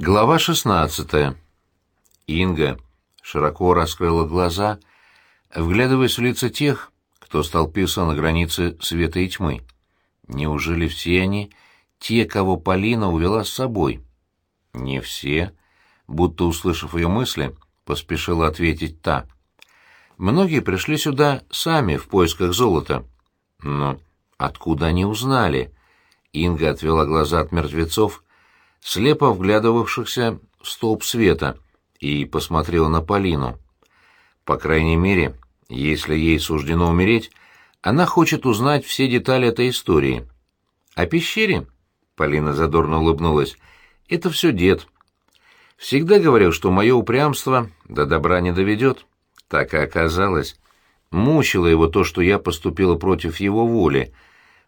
Глава шестнадцатая. Инга широко раскрыла глаза, вглядываясь в лица тех, кто столпился на границе света и тьмы. Неужели все они те, кого Полина увела с собой? Не все, будто услышав ее мысли, поспешила ответить та. Многие пришли сюда сами в поисках золота. Но откуда они узнали? Инга отвела глаза от мертвецов, слепо вглядывавшихся в столб света, и посмотрела на Полину. По крайней мере, если ей суждено умереть, она хочет узнать все детали этой истории. О пещере? Полина задорно улыбнулась. Это все дед. Всегда говорил, что мое упрямство до добра не доведет. Так и оказалось. Мучило его то, что я поступила против его воли,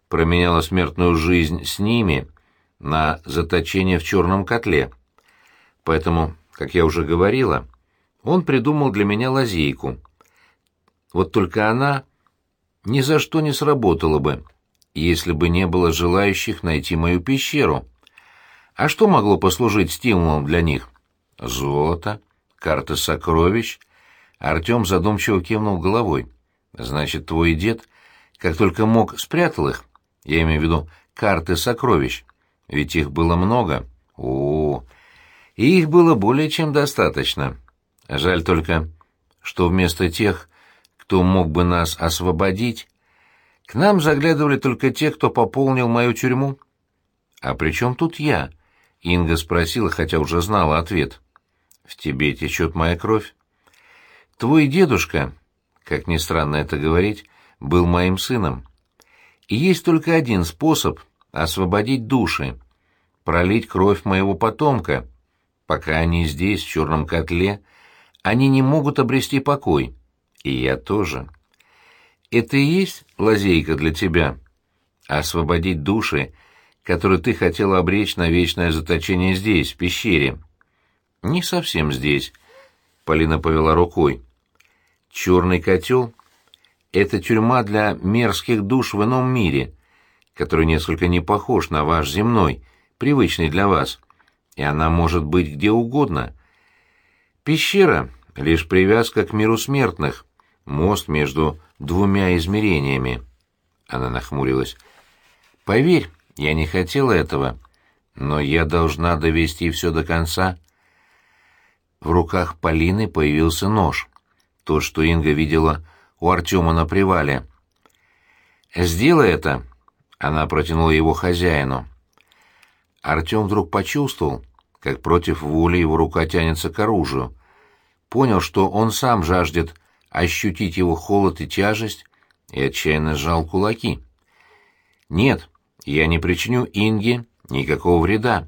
променяла смертную жизнь с ними — на заточение в черном котле. Поэтому, как я уже говорила, он придумал для меня лазейку. Вот только она ни за что не сработала бы, если бы не было желающих найти мою пещеру. А что могло послужить стимулом для них? Золото, карты сокровищ. Артем задумчиво кивнул головой. Значит, твой дед, как только мог, спрятал их. Я имею в виду карты сокровищ. Ведь их было много. О, -о, -о. И их было более чем достаточно. Жаль только, что вместо тех, кто мог бы нас освободить, к нам заглядывали только те, кто пополнил мою тюрьму. А при чем тут я? Инга спросила, хотя уже знала ответ. В тебе течет моя кровь. Твой дедушка, как ни странно это говорить, был моим сыном. И есть только один способ — освободить души, пролить кровь моего потомка. Пока они здесь, в черном котле, они не могут обрести покой. И я тоже. Это и есть лазейка для тебя? Освободить души, которые ты хотела обречь на вечное заточение здесь, в пещере. Не совсем здесь, — Полина повела рукой. Черный котел — это тюрьма для мерзких душ в ином мире — который несколько не похож на ваш земной, привычный для вас, и она может быть где угодно. Пещера — лишь привязка к миру смертных, мост между двумя измерениями. Она нахмурилась. «Поверь, я не хотела этого, но я должна довести все до конца». В руках Полины появился нож, то, что Инга видела у Артема на привале. «Сделай это», она протянула его хозяину. Артем вдруг почувствовал, как против воли его рука тянется к оружию. Понял, что он сам жаждет ощутить его холод и тяжесть, и отчаянно сжал кулаки. «Нет, я не причиню Инге никакого вреда.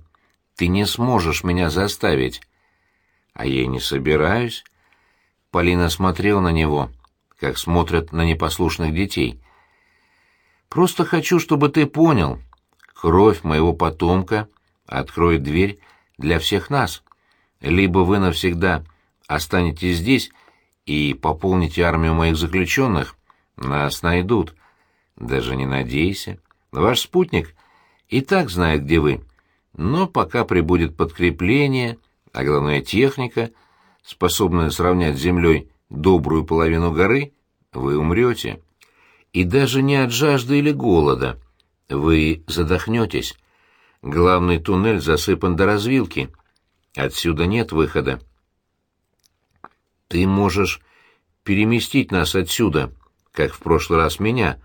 Ты не сможешь меня заставить». «А я не собираюсь». Полина смотрела на него, как смотрят на непослушных детей — Просто хочу, чтобы ты понял. Кровь моего потомка откроет дверь для всех нас. Либо вы навсегда останетесь здесь и пополните армию моих заключенных, нас найдут. Даже не надейся. Ваш спутник и так знает, где вы. Но пока прибудет подкрепление, а главное техника, способная сравнять с землей добрую половину горы, вы умрете и даже не от жажды или голода. Вы задохнетесь. Главный туннель засыпан до развилки. Отсюда нет выхода. Ты можешь переместить нас отсюда, как в прошлый раз меня.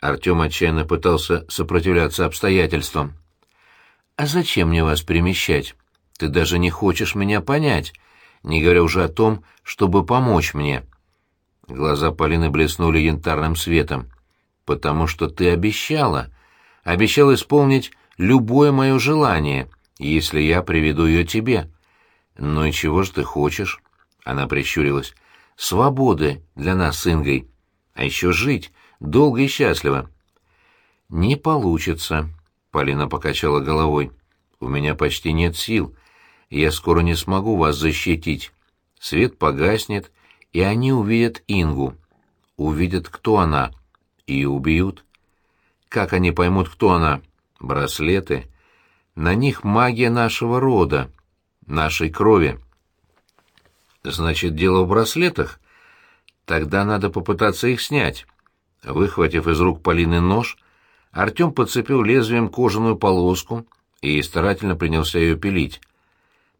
Артем отчаянно пытался сопротивляться обстоятельствам. А зачем мне вас перемещать? Ты даже не хочешь меня понять, не говоря уже о том, чтобы помочь мне. Глаза Полины блеснули янтарным светом. «Потому что ты обещала. Обещала исполнить любое мое желание, если я приведу ее тебе». «Ну и чего ж ты хочешь?» Она прищурилась. «Свободы для нас с Ингой. А еще жить, долго и счастливо». «Не получится», — Полина покачала головой. «У меня почти нет сил. Я скоро не смогу вас защитить. Свет погаснет, и они увидят Ингу. Увидят, кто она, и убьют. Как они поймут, кто она? Браслеты. На них магия нашего рода. нашей крови. Значит, дело в браслетах? Тогда надо попытаться их снять. Выхватив из рук Полины нож, Артем подцепил лезвием кожаную полоску и старательно принялся ее пилить.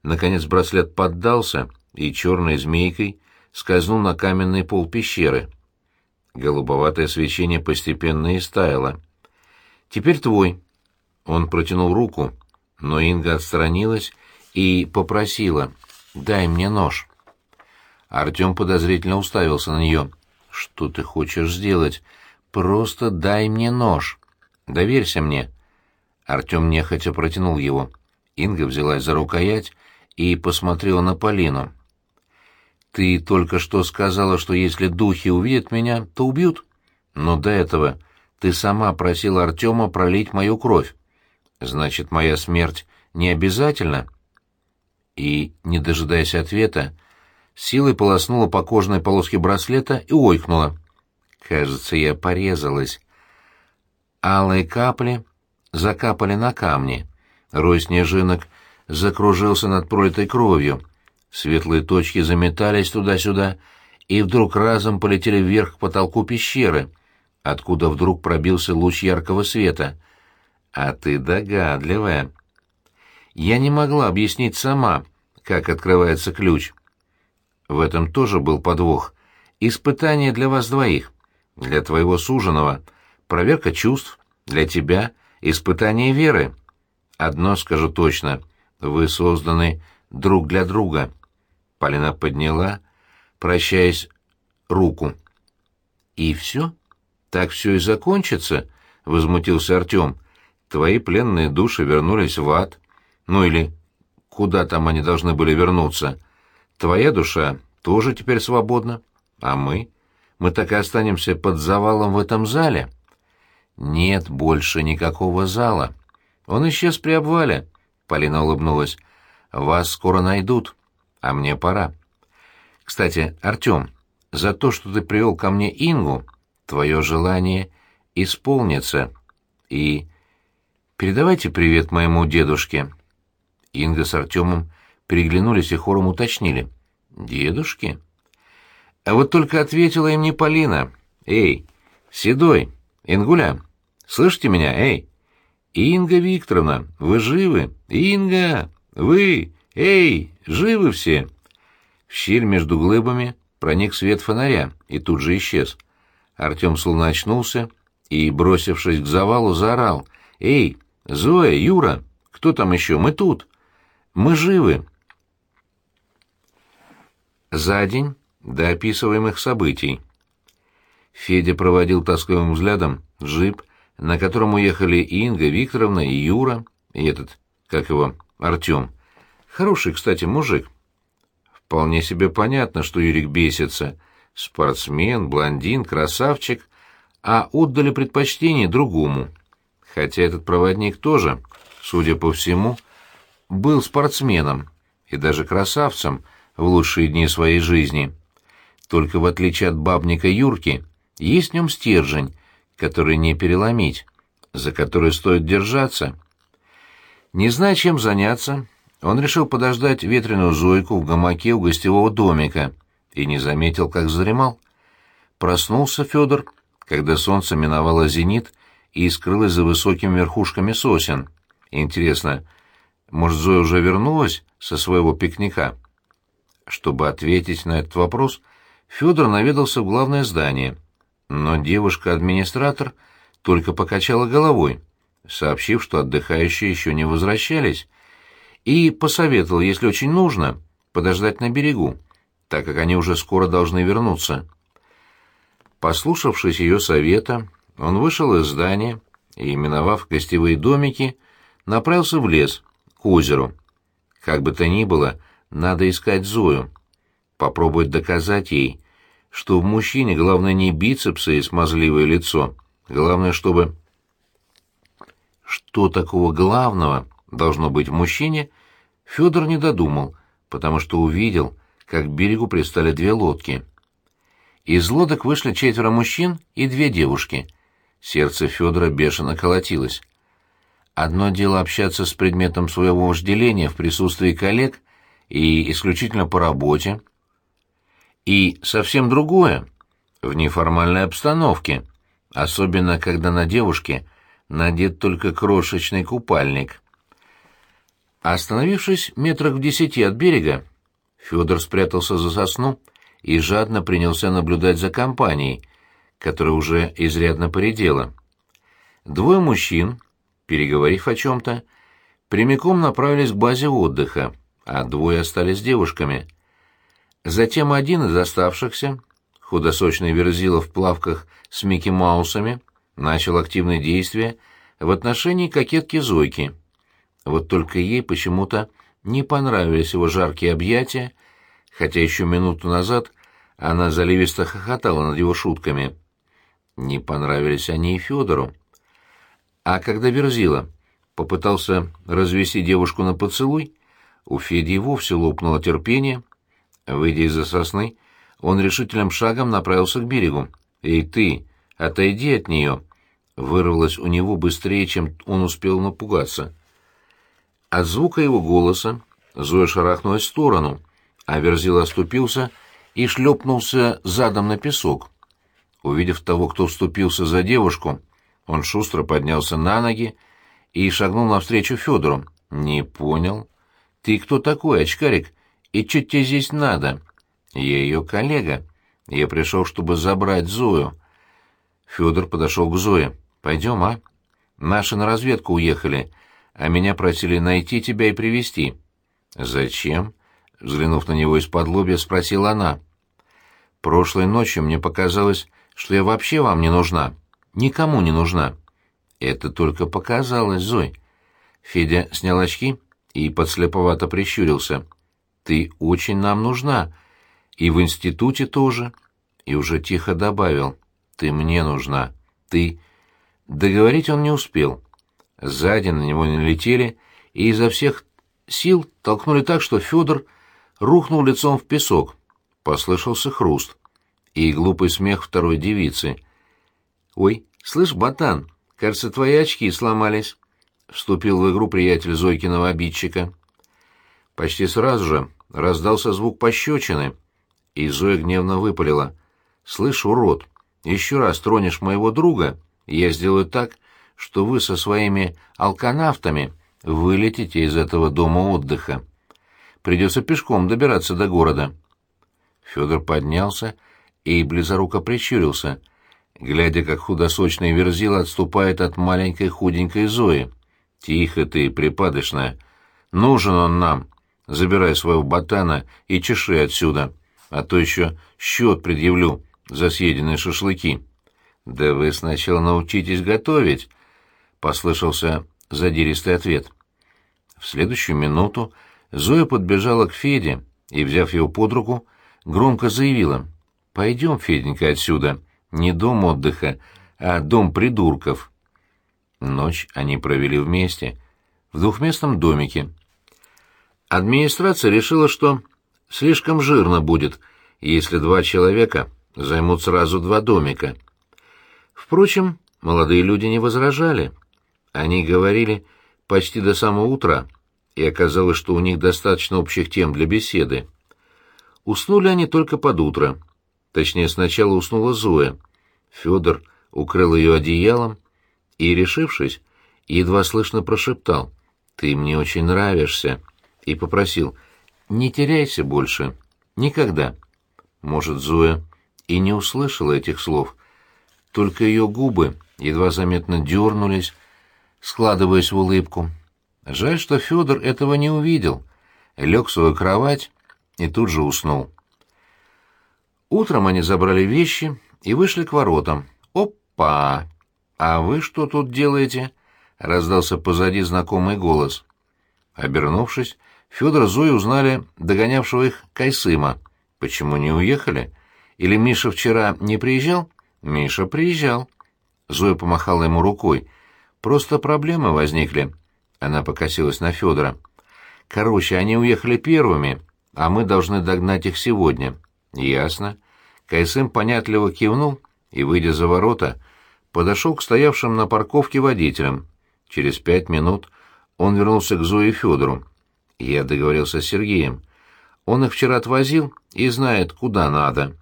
Наконец браслет поддался и черной змейкой скользнул на каменный пол пещеры. Голубоватое свечение постепенно истаяло. «Теперь твой». Он протянул руку, но Инга отстранилась и попросила «Дай мне нож». Артем подозрительно уставился на нее. «Что ты хочешь сделать? Просто дай мне нож. Доверься мне». Артем нехотя протянул его. Инга взялась за рукоять и посмотрела на Полину. «Ты только что сказала, что если духи увидят меня, то убьют. Но до этого ты сама просила Артема пролить мою кровь. Значит, моя смерть не обязательна?» И, не дожидаясь ответа, силой полоснула по кожаной полоске браслета и ойкнула. Кажется, я порезалась. Алые капли закапали на камни. Рой снежинок закружился над пролитой кровью. Светлые точки заметались туда-сюда и вдруг разом полетели вверх к потолку пещеры, откуда вдруг пробился луч яркого света. «А ты догадливая!» Я не могла объяснить сама, как открывается ключ. В этом тоже был подвох. Испытание для вас двоих. Для твоего суженого — проверка чувств, для тебя — испытание веры. Одно скажу точно — вы созданы друг для друга. Полина подняла, прощаясь, руку. «И все? Так все и закончится?» — возмутился Артем. «Твои пленные души вернулись в ад. Ну или куда там они должны были вернуться. Твоя душа тоже теперь свободна. А мы? Мы так и останемся под завалом в этом зале?» «Нет больше никакого зала. Он исчез при обвале», — Полина улыбнулась. «Вас скоро найдут» а мне пора. Кстати, Артем, за то, что ты привел ко мне Ингу, твое желание исполнится. И передавайте привет моему дедушке». Инга с Артемом переглянулись и хором уточнили. «Дедушке?» А вот только ответила им не Полина. «Эй, Седой, Ингуля, слышите меня, эй? Инга Викторовна, вы живы? Инга, вы, эй, Живы все!» В щель между глыбами проник свет фонаря и тут же исчез. Артем словно очнулся и, бросившись к завалу, заорал. «Эй, Зоя, Юра, кто там еще? Мы тут! Мы живы!» За день до описываемых событий. Федя проводил тоскливым взглядом джип, на котором уехали Инга Викторовна и Юра, и этот, как его, Артем. Хороший, кстати, мужик. Вполне себе понятно, что Юрик бесится. Спортсмен, блондин, красавчик, а отдали предпочтение другому. Хотя этот проводник тоже, судя по всему, был спортсменом и даже красавцем в лучшие дни своей жизни. Только в отличие от бабника Юрки, есть в нем стержень, который не переломить, за который стоит держаться. Не зная, чем заняться, он решил подождать ветреную Зойку в гамаке у гостевого домика и не заметил, как задремал. Проснулся Федор, когда солнце миновало зенит и скрылось за высокими верхушками сосен. Интересно, может, Зоя уже вернулась со своего пикника? Чтобы ответить на этот вопрос, Федор наведался в главное здание, но девушка-администратор только покачала головой, сообщив, что отдыхающие еще не возвращались, и посоветовал, если очень нужно, подождать на берегу, так как они уже скоро должны вернуться. Послушавшись ее совета, он вышел из здания и, миновав гостевые домики, направился в лес, к озеру. Как бы то ни было, надо искать Зою. Попробовать доказать ей, что в мужчине главное не бицепсы и смазливое лицо, главное, чтобы... Что такого главного должно быть мужчине, Федор не додумал, потому что увидел, как к берегу пристали две лодки. Из лодок вышли четверо мужчин и две девушки. Сердце Федора бешено колотилось. Одно дело общаться с предметом своего вожделения в присутствии коллег, и исключительно по работе, и совсем другое в неформальной обстановке, особенно когда на девушке надет только крошечный купальник. Остановившись метрах в десяти от берега, Федор спрятался за сосну и жадно принялся наблюдать за компанией, которая уже изрядно поредела. Двое мужчин, переговорив о чем-то, прямиком направились к базе отдыха, а двое остались с девушками. Затем один из оставшихся, худосочный Верзила в плавках с Микки Маусами, начал активные действия в отношении кокетки Зойки. Вот только ей почему-то не понравились его жаркие объятия, хотя еще минуту назад она заливисто хохотала над его шутками. Не понравились они и Федору. А когда Верзила попытался развести девушку на поцелуй, у Феди вовсе лопнуло терпение — Выйдя из-за сосны, он решительным шагом направился к берегу. «Эй, ты, отойди от нее!» Вырвалось у него быстрее, чем он успел напугаться. От звука его голоса Зоя шарахнулась в сторону, а Верзил оступился и шлепнулся задом на песок. Увидев того, кто вступился за девушку, он шустро поднялся на ноги и шагнул навстречу Федору. «Не понял. Ты кто такой, очкарик?» И что тебе здесь надо? Я ее коллега. Я пришел, чтобы забрать Зою. Федор подошел к Зое. Пойдем, а? Наши на разведку уехали, а меня просили найти тебя и привести. Зачем? Взглянув на него из-под лобья, спросила она. Прошлой ночью мне показалось, что я вообще вам не нужна. Никому не нужна. Это только показалось, Зой. Федя снял очки и подслеповато прищурился. Ты очень нам нужна. И в институте тоже. И уже тихо добавил. Ты мне нужна. Ты... Договорить он не успел. Сзади на него не летели и изо всех сил толкнули так, что Федор рухнул лицом в песок. Послышался хруст. И глупый смех второй девицы. «Ой, слышь, ботан, кажется, твои очки сломались», — вступил в игру приятель Зойкиного обидчика. Почти сразу же раздался звук пощечины, и Зоя гневно выпалила. «Слышь, урод, еще раз тронешь моего друга, я сделаю так, что вы со своими алканавтами вылетите из этого дома отдыха. Придется пешком добираться до города». Федор поднялся и близоруко прищурился, глядя, как худосочный верзил отступает от маленькой худенькой Зои. «Тихо ты, припадочная. Нужен он нам. Забирай своего ботана и чеши отсюда, а то еще счет предъявлю за съеденные шашлыки. — Да вы сначала научитесь готовить, — послышался задиристый ответ. В следующую минуту Зоя подбежала к Феде и, взяв его под руку, громко заявила. — Пойдем, Феденька, отсюда. Не дом отдыха, а дом придурков. Ночь они провели вместе, в двухместном домике, Администрация решила, что слишком жирно будет, если два человека займут сразу два домика. Впрочем, молодые люди не возражали. Они говорили почти до самого утра, и оказалось, что у них достаточно общих тем для беседы. Уснули они только под утро. Точнее, сначала уснула Зоя. Федор укрыл ее одеялом и, решившись, едва слышно прошептал «Ты мне очень нравишься» и попросил «Не теряйся больше. Никогда». Может, Зоя и не услышала этих слов, только ее губы едва заметно дернулись, складываясь в улыбку. Жаль, что Федор этого не увидел. Лег в свою кровать и тут же уснул. Утром они забрали вещи и вышли к воротам. «Опа! А вы что тут делаете?» — раздался позади знакомый голос. Обернувшись, Федор и Зоя узнали догонявшего их Кайсыма. Почему не уехали? Или Миша вчера не приезжал? Миша приезжал. Зоя помахала ему рукой. Просто проблемы возникли. Она покосилась на Федора. Короче, они уехали первыми, а мы должны догнать их сегодня. Ясно. Кайсым понятливо кивнул и, выйдя за ворота, подошел к стоявшим на парковке водителям. Через пять минут он вернулся к Зое и Федору. Я договорился с Сергеем. Он их вчера отвозил и знает, куда надо.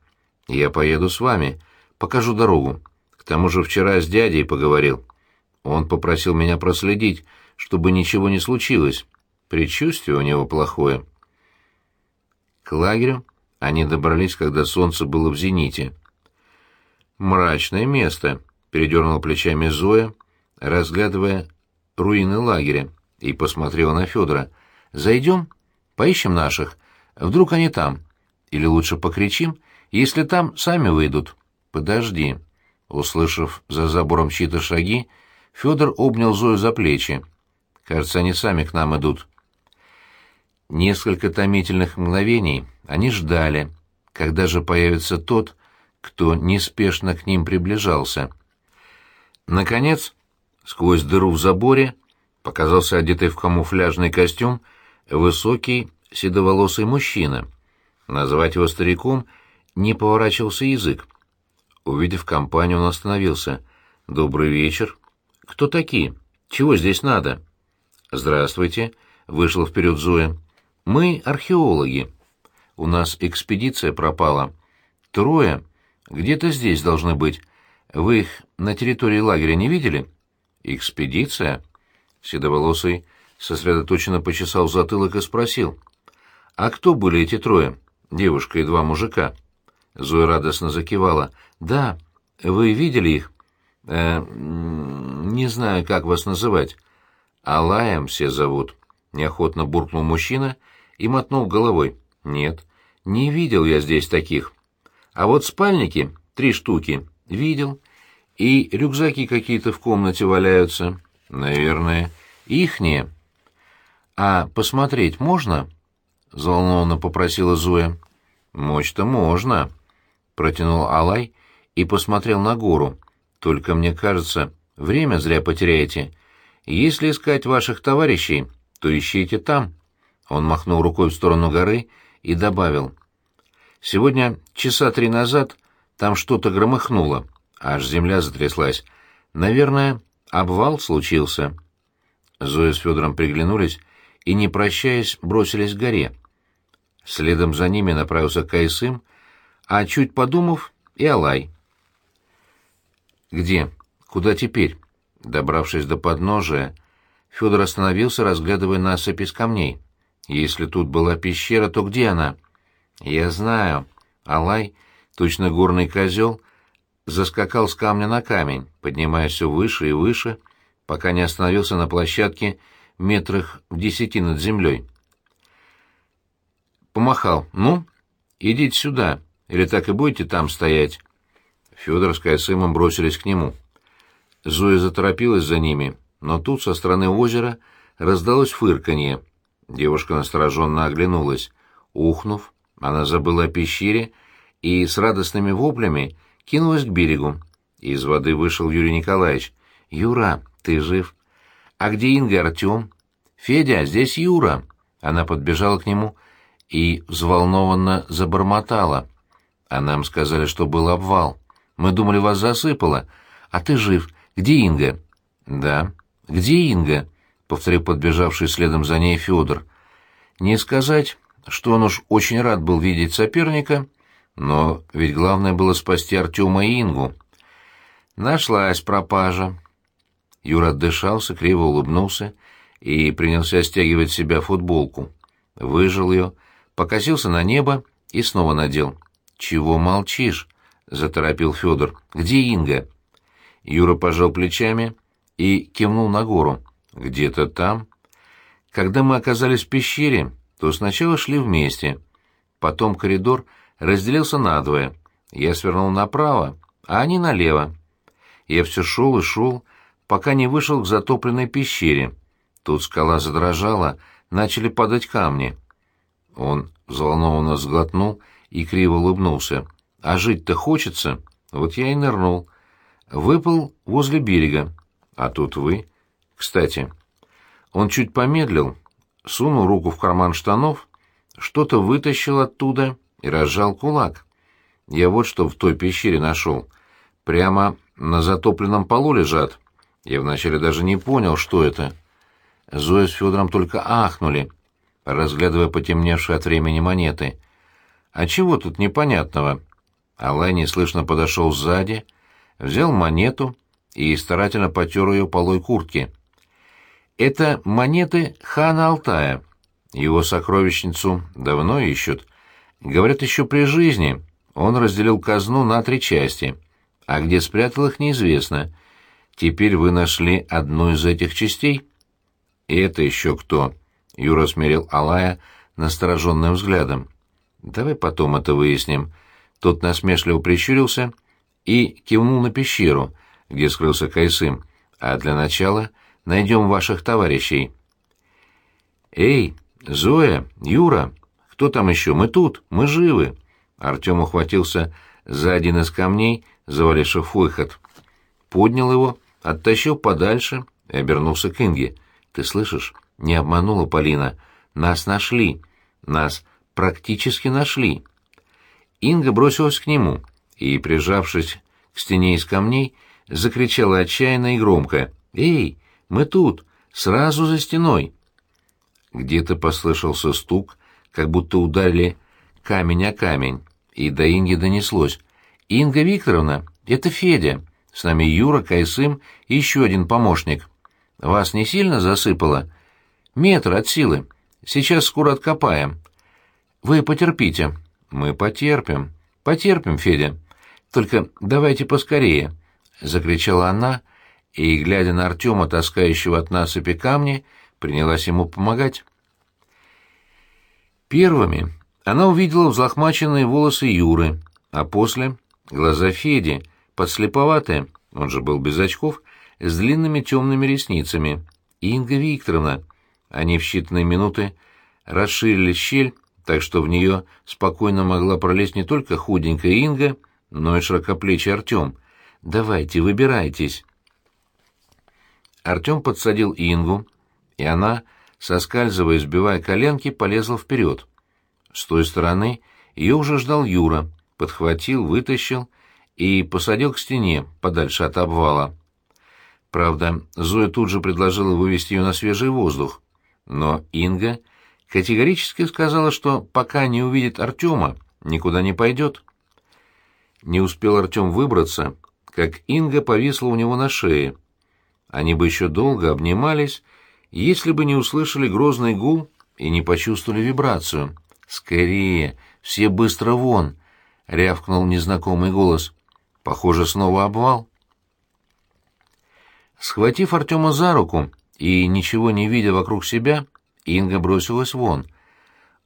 Я поеду с вами, покажу дорогу. К тому же вчера с дядей поговорил. Он попросил меня проследить, чтобы ничего не случилось. Предчувствие у него плохое. К лагерю они добрались, когда солнце было в зените. «Мрачное место», — передернула плечами Зоя, разглядывая руины лагеря, и посмотрела на Федора. «Зайдем? Поищем наших. Вдруг они там. Или лучше покричим. Если там, сами выйдут». «Подожди». Услышав за забором чьи-то шаги, Федор обнял Зою за плечи. «Кажется, они сами к нам идут». Несколько томительных мгновений они ждали, когда же появится тот, кто неспешно к ним приближался. Наконец, сквозь дыру в заборе показался одетый в камуфляжный костюм высокий седоволосый мужчина. Назвать его стариком не поворачивался язык. Увидев компанию, он остановился. «Добрый вечер. Кто такие? Чего здесь надо?» «Здравствуйте», — вышла вперед Зоя. «Мы археологи. У нас экспедиция пропала. Трое где-то здесь должны быть. Вы их на территории лагеря не видели? Экспедиция? Седоволосый сосредоточенно почесал затылок и спросил. А кто были эти трое? Девушка и два мужика. Зоя радостно закивала. Да, вы видели их? Э, не знаю, как вас называть. Алаем все зовут. Неохотно буркнул мужчина и мотнул головой. Нет, не видел я здесь таких. А вот спальники, три штуки, видел. И рюкзаки какие-то в комнате валяются. Наверное, ихние. А посмотреть можно? Взволнованно попросила Зоя. Мочь-то можно. Протянул Алай и посмотрел на гору. Только мне кажется, время зря потеряете. Если искать ваших товарищей, то ищите там. Он махнул рукой в сторону горы и добавил. Сегодня часа три назад там что-то громыхнуло, аж земля затряслась. Наверное, обвал случился. Зоя с Федором приглянулись и, не прощаясь, бросились к горе. Следом за ними направился Кайсым, а чуть подумав, и Алай. «Где? Куда теперь?» Добравшись до подножия, Федор остановился, разглядывая насыпь из камней. «Если тут была пещера, то где она?» Я знаю. Алай, точно горный козел, заскакал с камня на камень, поднимаясь все выше и выше, пока не остановился на площадке метрах в десяти над землей. Помахал. «Ну, идите сюда, или так и будете там стоять?» Федор с Кайсымом бросились к нему. Зоя заторопилась за ними, но тут со стороны озера раздалось фырканье. Девушка настороженно оглянулась. Ухнув, она забыла о пещере и с радостными воплями кинулась к берегу. Из воды вышел Юрий Николаевич. «Юра, ты жив?» «А где Инга и Артем?» «Федя, здесь Юра!» Она подбежала к нему и взволнованно забормотала. «А нам сказали, что был обвал. Мы думали, вас засыпало. А ты жив. Где Инга?» «Да». «Где Инга?» — повторил подбежавший следом за ней Федор. «Не сказать, что он уж очень рад был видеть соперника, но ведь главное было спасти Артема и Ингу. Нашлась пропажа. Юра отдышался, криво улыбнулся и принялся стягивать себя футболку. Выжил ее, покосился на небо и снова надел. «Чего молчишь?» — заторопил Федор. «Где Инга?» Юра пожал плечами и кивнул на гору. «Где-то там». Когда мы оказались в пещере, то сначала шли вместе. Потом коридор разделился надвое. Я свернул направо, а они налево. Я все шел и шел, пока не вышел к затопленной пещере. Тут скала задрожала, начали падать камни. Он взволнованно сглотнул и криво улыбнулся. «А жить-то хочется?» Вот я и нырнул. Выпал возле берега. А тут вы. Кстати, он чуть помедлил, сунул руку в карман штанов, что-то вытащил оттуда и разжал кулак. Я вот что в той пещере нашел. Прямо на затопленном полу лежат. Я вначале даже не понял, что это. Зоя с Федором только ахнули. разглядывая потемневшие от времени монеты. «А чего тут непонятного?» Алай неслышно подошел сзади, взял монету и старательно потер ее полой куртки. «Это монеты хана Алтая. Его сокровищницу давно ищут. Говорят, еще при жизни он разделил казну на три части, а где спрятал их, неизвестно. Теперь вы нашли одну из этих частей?» «И это еще кто?» — Юра смерил Алая настороженным взглядом. «Давай потом это выясним». Тот насмешливо прищурился и кивнул на пещеру, где скрылся Кайсым. «А для начала найдем ваших товарищей». «Эй, Зоя, Юра, кто там еще? Мы тут, мы живы!» Артем ухватился за один из камней, заваливших выход. Поднял его, оттащил подальше и обернулся к Инге. «Ты слышишь? Не обманула Полина. Нас нашли. Нас практически нашли». Инга бросилась к нему и, прижавшись к стене из камней, закричала отчаянно и громко. «Эй, мы тут! Сразу за стеной!» Где-то послышался стук, как будто ударили камень о камень, и до Инги донеслось. «Инга Викторовна, это Федя. С нами Юра, Кайсым и еще один помощник. Вас не сильно засыпало? Метр от силы. Сейчас скоро откопаем. Вы потерпите». «Мы потерпим. Потерпим, Федя. Только давайте поскорее», — закричала она, и, глядя на Артема, таскающего от насыпи камни, принялась ему помогать. Первыми она увидела взлохмаченные волосы Юры, а после — глаза Феди, подслеповатые, он же был без очков, с длинными темными ресницами. Инга Викторовна. Они в считанные минуты расширили щель, так что в нее спокойно могла пролезть не только худенькая Инга, но и широкоплечий Артем. «Давайте, выбирайтесь». Артем подсадил Ингу, и она, соскальзывая сбивая коленки, полезла вперед. С той стороны ее уже ждал Юра, подхватил, вытащил и посадил к стене, подальше от обвала. Правда, Зоя тут же предложила вывести ее на свежий воздух, но Инга категорически сказала, что пока не увидит Артема, никуда не пойдет. Не успел Артем выбраться, как Инга повисла у него на шее. Они бы еще долго обнимались, если бы не услышали грозный гул и не почувствовали вибрацию. «Скорее! Все быстро вон!» — рявкнул незнакомый голос. «Похоже, снова обвал». Схватив Артема за руку и ничего не видя вокруг себя, Инга бросилась вон.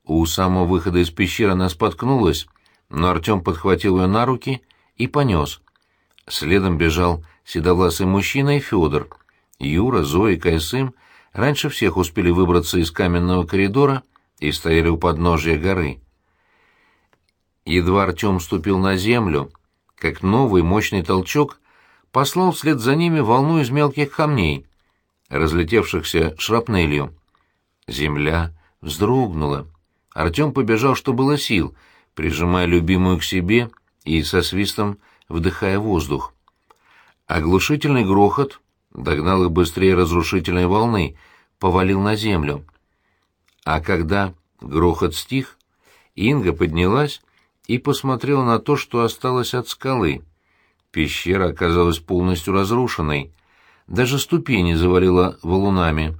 У самого выхода из пещеры она споткнулась, но Артем подхватил ее на руки и понес. Следом бежал седовласый мужчина и Федор. Юра, Зоя и Кайсым раньше всех успели выбраться из каменного коридора и стояли у подножия горы. Едва Артем ступил на землю, как новый мощный толчок послал вслед за ними волну из мелких камней, разлетевшихся шрапнелью. Земля вздрогнула. Артем побежал, что было сил, прижимая любимую к себе и со свистом вдыхая воздух. Оглушительный грохот догнал их быстрее разрушительной волны, повалил на землю. А когда грохот стих, Инга поднялась и посмотрела на то, что осталось от скалы. Пещера оказалась полностью разрушенной. Даже ступени завалила валунами.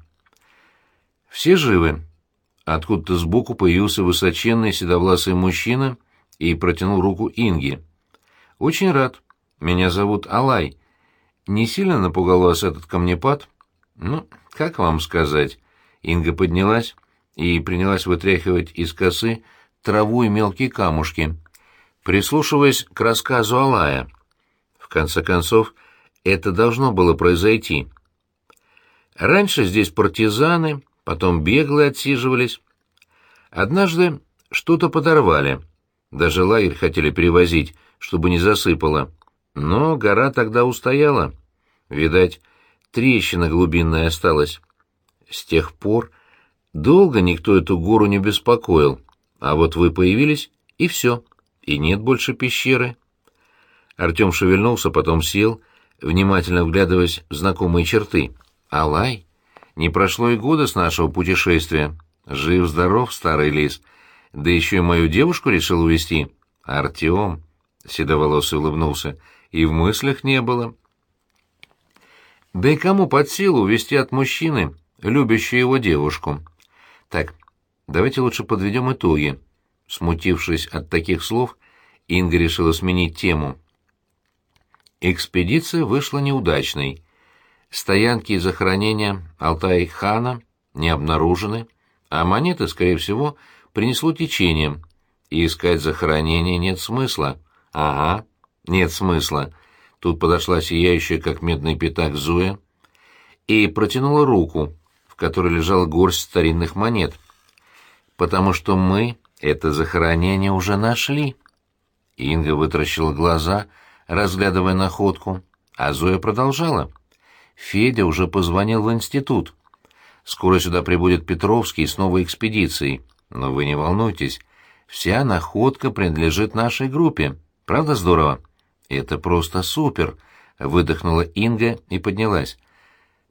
«Все живы?» Откуда-то сбоку появился высоченный седовласый мужчина и протянул руку Инге. «Очень рад. Меня зовут Алай. Не сильно напугал вас этот камнепад?» «Ну, как вам сказать?» Инга поднялась и принялась вытряхивать из косы траву и мелкие камушки, прислушиваясь к рассказу Алая. В конце концов, это должно было произойти. Раньше здесь партизаны, потом беглые отсиживались. Однажды что-то подорвали. Даже лагерь хотели перевозить, чтобы не засыпало. Но гора тогда устояла. Видать, трещина глубинная осталась. С тех пор долго никто эту гору не беспокоил. А вот вы появились, и все. И нет больше пещеры. Артем шевельнулся, потом сел, внимательно вглядываясь в знакомые черты. «Алай?» Не прошло и года с нашего путешествия. Жив-здоров, старый лис. Да еще и мою девушку решил увести. Артем, — седоволосый улыбнулся, — и в мыслях не было. Да и кому под силу увести от мужчины, любящую его девушку? Так, давайте лучше подведем итоги. Смутившись от таких слов, Инга решила сменить тему. Экспедиция вышла неудачной. Стоянки и захоронения Алтай-хана не обнаружены, а монеты, скорее всего, принесло течением, и искать захоронение нет смысла. Ага, нет смысла. Тут подошла сияющая, как медный пятак, Зоя и протянула руку, в которой лежала горсть старинных монет. «Потому что мы это захоронение уже нашли». Инга вытаращила глаза, разглядывая находку, а Зоя продолжала. «Федя уже позвонил в институт. Скоро сюда прибудет Петровский с новой экспедицией. Но вы не волнуйтесь, вся находка принадлежит нашей группе. Правда здорово?» «Это просто супер!» — выдохнула Инга и поднялась.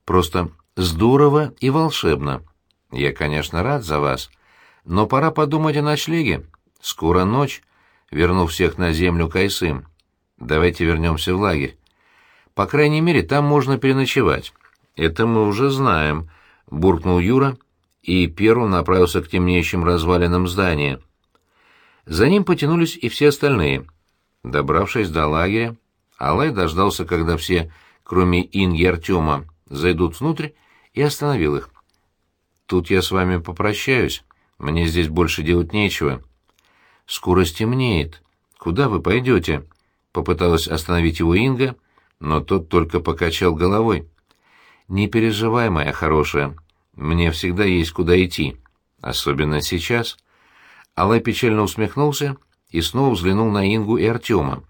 «Просто здорово и волшебно. Я, конечно, рад за вас, но пора подумать о ночлеге. Скоро ночь, верну всех на землю Кайсым. Давайте вернемся в лагерь. По крайней мере, там можно переночевать. Это мы уже знаем», — буркнул Юра и первым направился к темнеющим развалинам здания. За ним потянулись и все остальные — Добравшись до лагеря, Алай дождался, когда все, кроме Инги и Артема, зайдут внутрь, и остановил их. «Тут я с вами попрощаюсь. Мне здесь больше делать нечего». «Скоро стемнеет. Куда вы пойдете?» Попыталась остановить его Инга, но тот только покачал головой. «Не переживай, моя хорошая. Мне всегда есть куда идти. Особенно сейчас». Алай печально усмехнулся и снова взглянул на Ингу и Артема.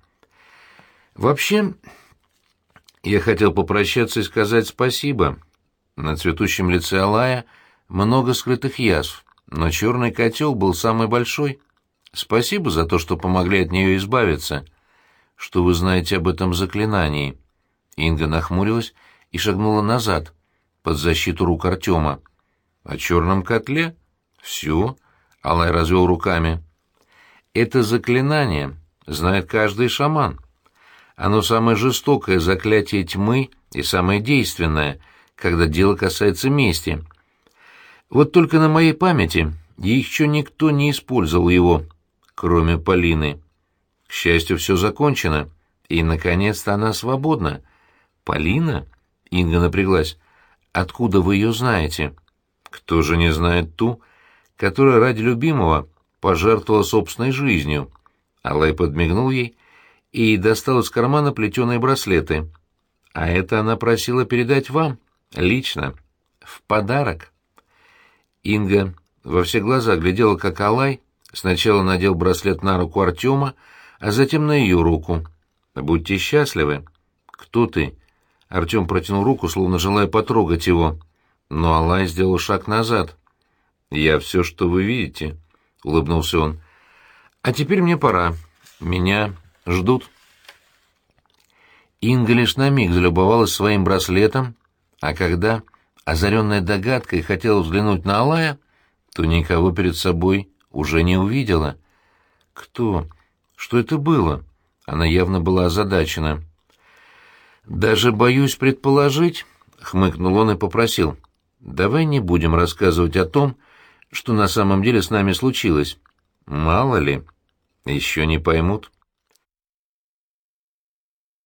«Вообще, я хотел попрощаться и сказать спасибо. На цветущем лице Алая много скрытых язв, но черный котел был самый большой. Спасибо за то, что помогли от нее избавиться. Что вы знаете об этом заклинании?» Инга нахмурилась и шагнула назад, под защиту рук Артема. «О черном котле?» «Все», — Алай развел руками. Это заклинание знает каждый шаман. Оно самое жестокое заклятие тьмы и самое действенное, когда дело касается мести. Вот только на моей памяти еще никто не использовал его, кроме Полины. Счастью, все закончено, и, наконец-то, она свободна. «Полина?» — Инга напряглась. «Откуда вы ее знаете?» «Кто же не знает ту, которая ради любимого пожертвовала собственной жизнью. Алай подмигнул ей и достал из кармана плетеные браслеты. А это она просила передать вам, лично, в подарок. Инга во все глаза глядела, как Алай сначала надел браслет на руку Артема, а затем на ее руку. «Будьте счастливы». «Кто ты?» Артем протянул руку, словно желая потрогать его. Но Алай сделал шаг назад. «Я все, что вы видите», — улыбнулся он. «А теперь мне пора. Меня ждут». Инга лишь на миг залюбовалась своим браслетом, а когда, озаренная догадкой, хотела взглянуть на Алая, то никого перед собой уже не увидела. «Кто? Что это было?» Она явно была озадачена. «Даже боюсь предположить», — хмыкнул он и попросил. «Давай не будем рассказывать о том, что на самом деле с нами случилось. Мало ли, еще не поймут.